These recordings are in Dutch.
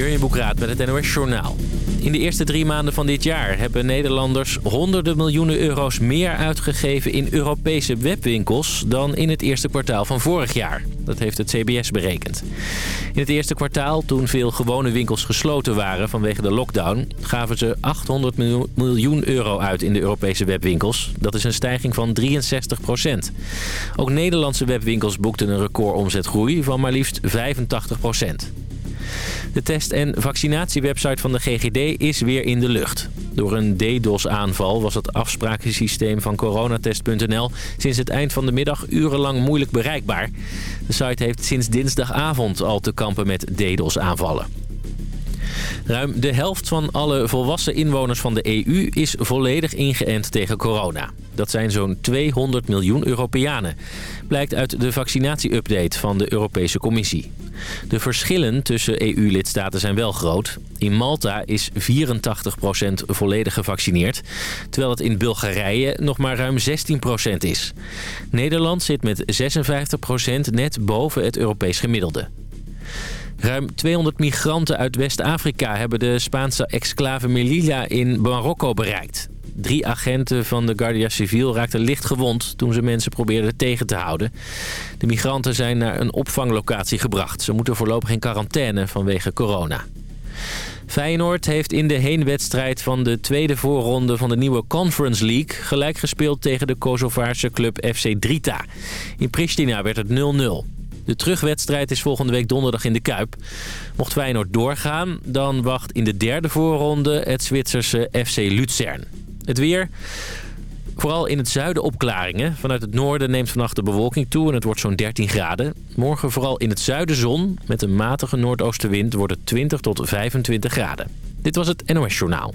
Jurjen Boekraat met het NOS Journaal. In de eerste drie maanden van dit jaar hebben Nederlanders honderden miljoenen euro's meer uitgegeven in Europese webwinkels dan in het eerste kwartaal van vorig jaar. Dat heeft het CBS berekend. In het eerste kwartaal, toen veel gewone winkels gesloten waren vanwege de lockdown, gaven ze 800 miljoen euro uit in de Europese webwinkels. Dat is een stijging van 63 procent. Ook Nederlandse webwinkels boekten een recordomzetgroei van maar liefst 85 procent. De test- en vaccinatiewebsite van de GGD is weer in de lucht. Door een DDoS-aanval was het afsprakensysteem van coronatest.nl sinds het eind van de middag urenlang moeilijk bereikbaar. De site heeft sinds dinsdagavond al te kampen met DDoS-aanvallen. Ruim de helft van alle volwassen inwoners van de EU is volledig ingeënt tegen corona. Dat zijn zo'n 200 miljoen Europeanen. Blijkt uit de vaccinatie-update van de Europese Commissie. De verschillen tussen EU-lidstaten zijn wel groot. In Malta is 84% volledig gevaccineerd, terwijl het in Bulgarije nog maar ruim 16% is. Nederland zit met 56% net boven het Europees gemiddelde. Ruim 200 migranten uit West-Afrika hebben de Spaanse exclave Melilla in Marokko bereikt. Drie agenten van de Guardia Civil raakten licht gewond toen ze mensen probeerden tegen te houden. De migranten zijn naar een opvanglocatie gebracht. Ze moeten voorlopig in quarantaine vanwege corona. Feyenoord heeft in de heenwedstrijd van de tweede voorronde van de nieuwe Conference League... gelijk gespeeld tegen de Kosovaarse club FC Drita. In Pristina werd het 0-0. De terugwedstrijd is volgende week donderdag in de Kuip. Mocht Feyenoord doorgaan, dan wacht in de derde voorronde het Zwitserse FC Luzern. Het weer... Vooral in het zuiden opklaringen. Vanuit het noorden neemt vannacht de bewolking toe en het wordt zo'n 13 graden. Morgen vooral in het zuiden zon. Met een matige noordoostenwind wordt het 20 tot 25 graden. Dit was het NOS Journaal.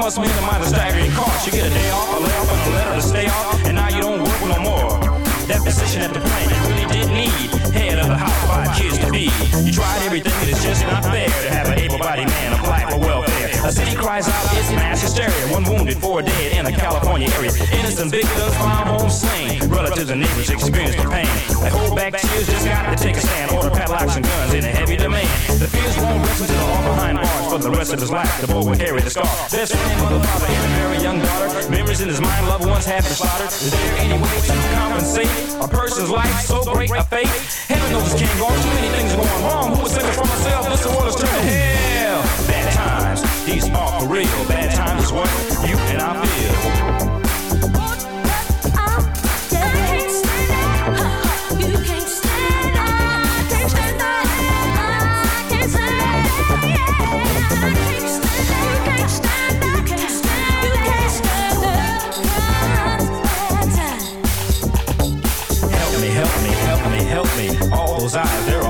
must mean a minor staggering cost. You get a day off, a layoff, and a letter to stay off, and now you don't work no more. That position at the plant you tried everything and it's just not fair to have an able-bodied man apply for welfare. A city cries out, it's mass hysteria. One wounded, four dead in a California area. Innocent victims found home slain. Relatives and neighbors experience the pain. They hold back tears, just got to take a stand. Order padlocks and guns in a heavy demand. The fears won't rest until all behind bars for the rest of his life. The boy will carry the scar. Best friend, mother, father, and a very young daughter. Memories in his mind, loved ones have been slaughtered. Is there any way to compensate a person's life so great a fate? Heaven knows it can't go. Too many things with mom who was singing for myself. This world is turning hell. Bad times, these are for real. Bad times is what you and I feel. help me. All those eyes, they're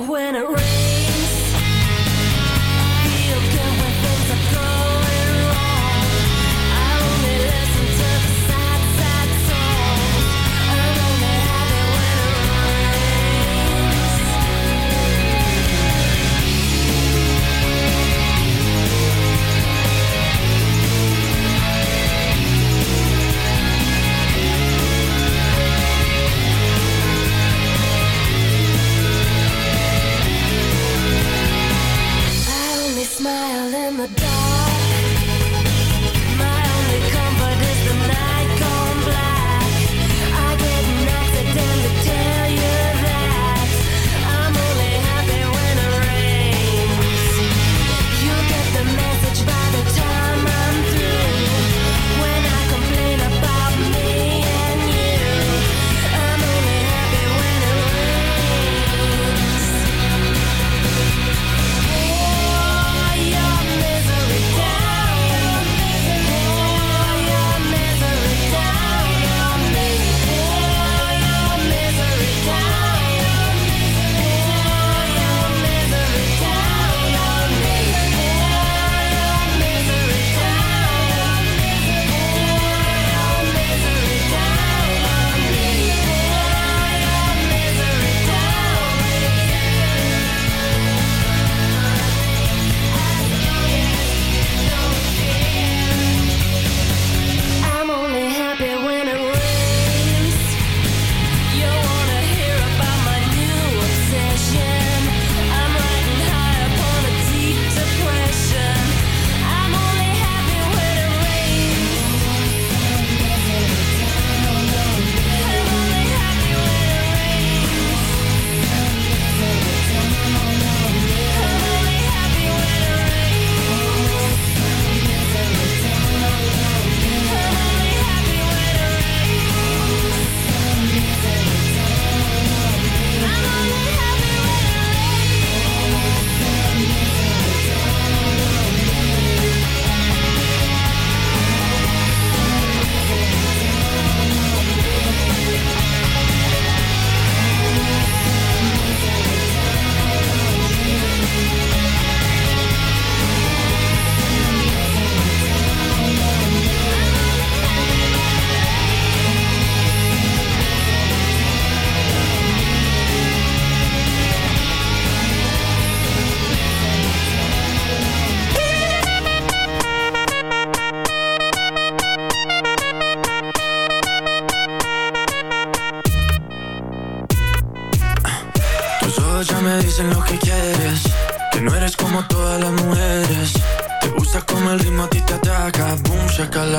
when it rains.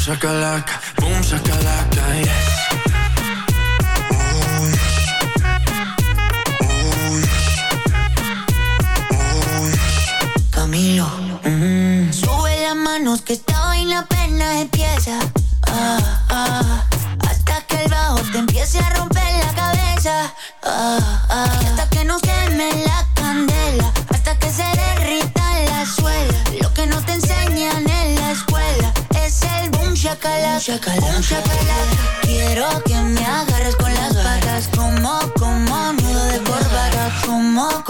mi boom, shakalaka, boom, shakalaka, yes. Sube las manos que esta vaina apenas empieza. Ah, ah, hasta que el bajo te empiece a romper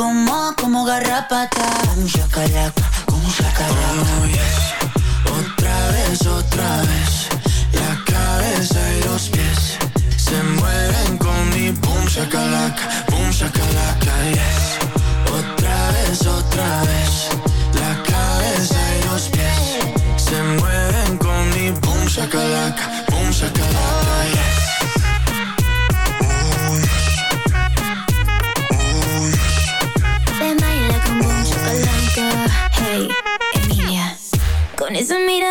Como, como, como garrapata. Boom shakalaka Oh,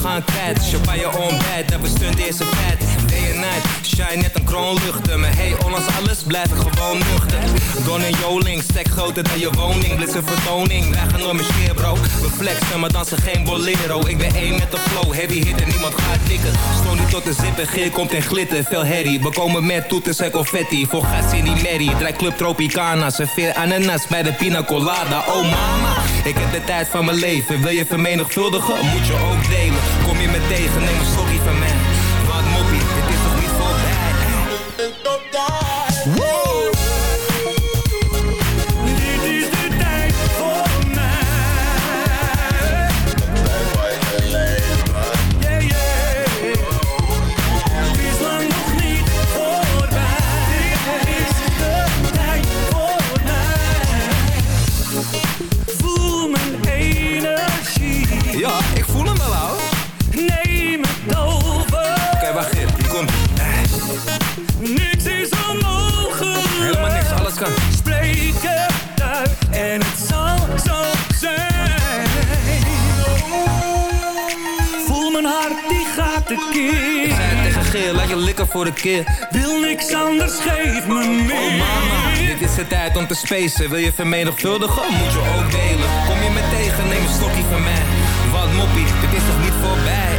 Gaan kwijt Champagne on bed, dat we stunt eerst een vet. Day and night, shine net een kroon luchten Maar hey, ondanks alles blijf ik gewoon nuchter. Don en Joling, stek groter dan je woning. Blitz een vertoning, wij gaan door mijn scheer bro. We flexen, maar dansen geen bolero. Ik ben één met de flow, heavy hit en niemand gaat tikken. Niet tot de zip en geer komt in glitter Veel herrie, we komen met toeters en confetti Voor gas in die merrie, draai club Tropicana Serveer ananas bij de pina colada. Oh mama, ik heb de tijd van mijn leven. Wil je vermenigvuldigen, moet je ook delen. Kom je me tegen, neem een sorry van mij kan Spreek het uit en het zal zo zijn. Voel mijn hart, die gaat Ik tekeer. zei het tegen Geer, laat je likken voor de keer Wil niks anders, geef me meer. Oh mama, dit is de tijd om te spacen Wil je vermenigvuldigen, moet je ook delen Kom je me tegen, neem een stokje van mij Wat moppie, dit is nog niet voorbij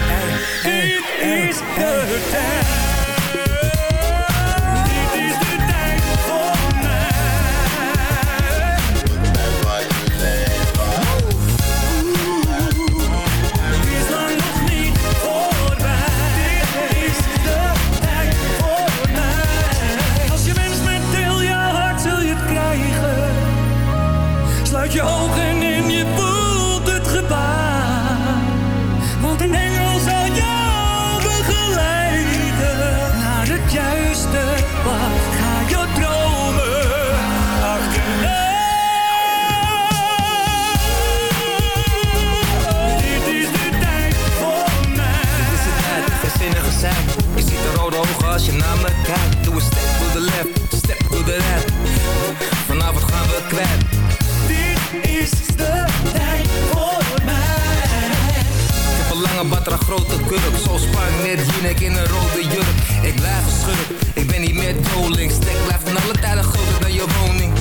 net Jinek in een rode jurk Ik blijf geschurk, ik ben niet meer doling Stek blijft van alle tijden groter dan je woning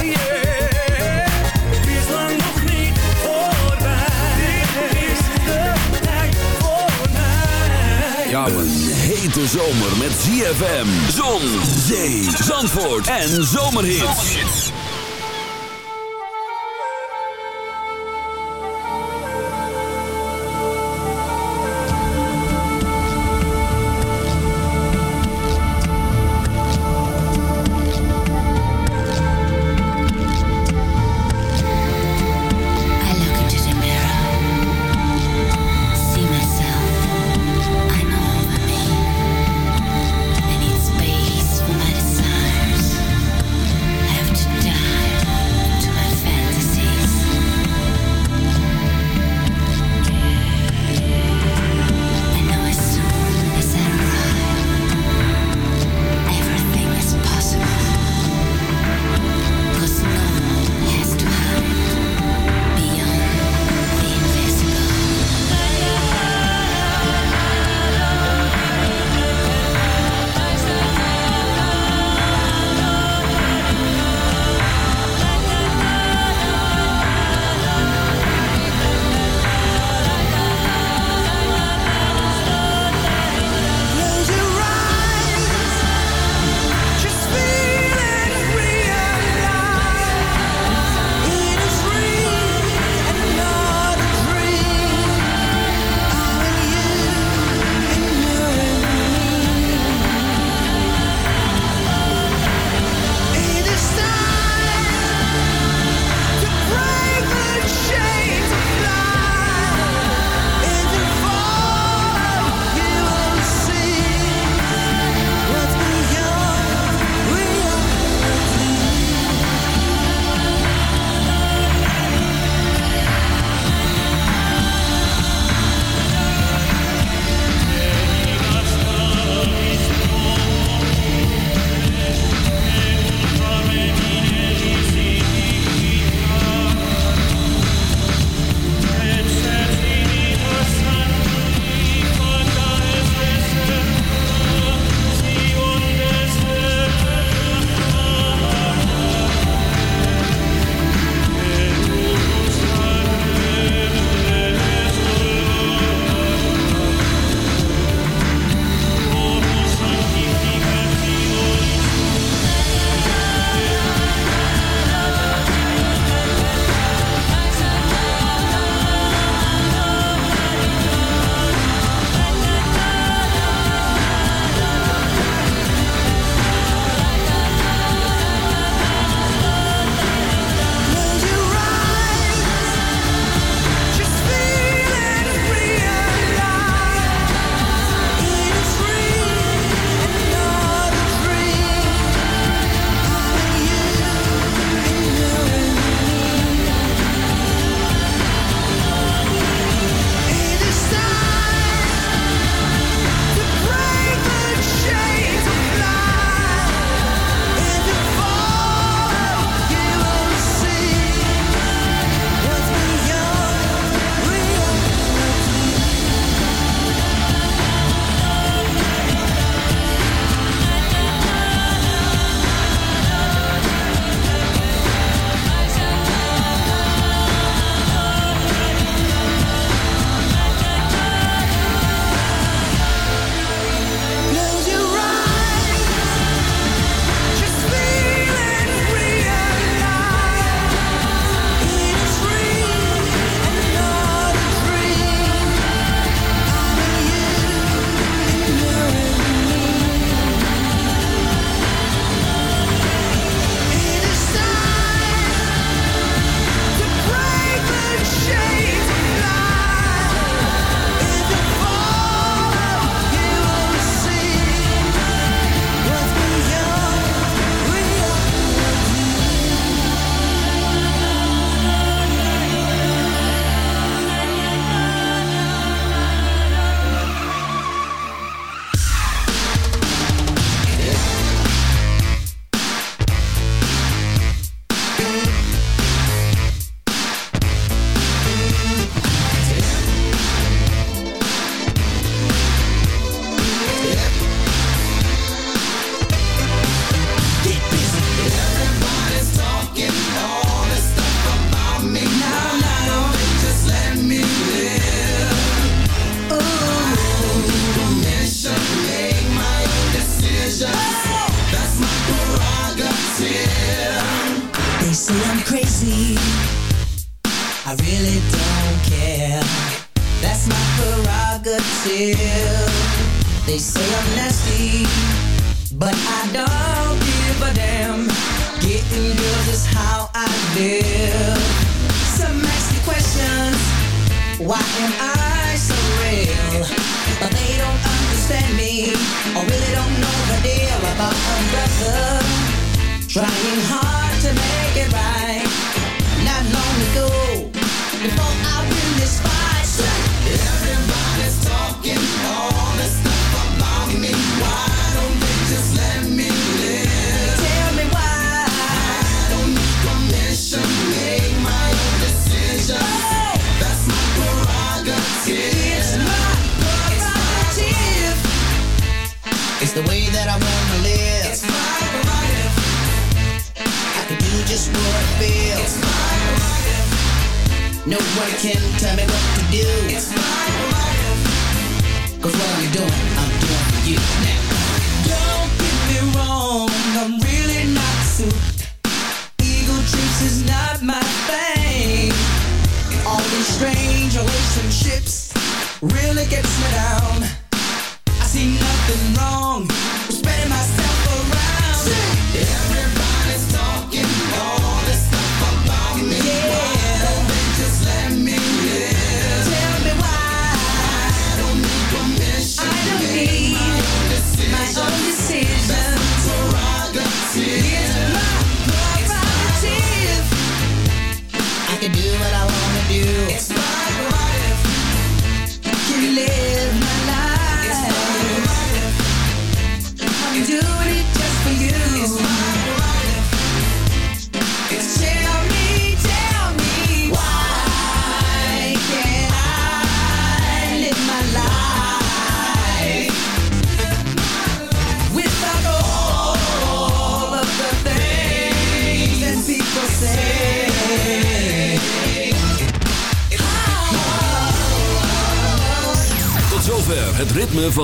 Yeah, yeah. Het is lang nog niet voorbij. Dit is de tijd voor mij. Ja man Hete zomer met ZFM, zon, zee, zandvoort en zomerhits.